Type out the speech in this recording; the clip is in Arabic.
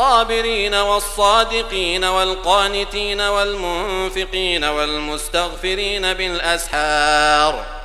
والصابرين والصادقين والقانتين والمنفقين والمستغفرين بالأسحار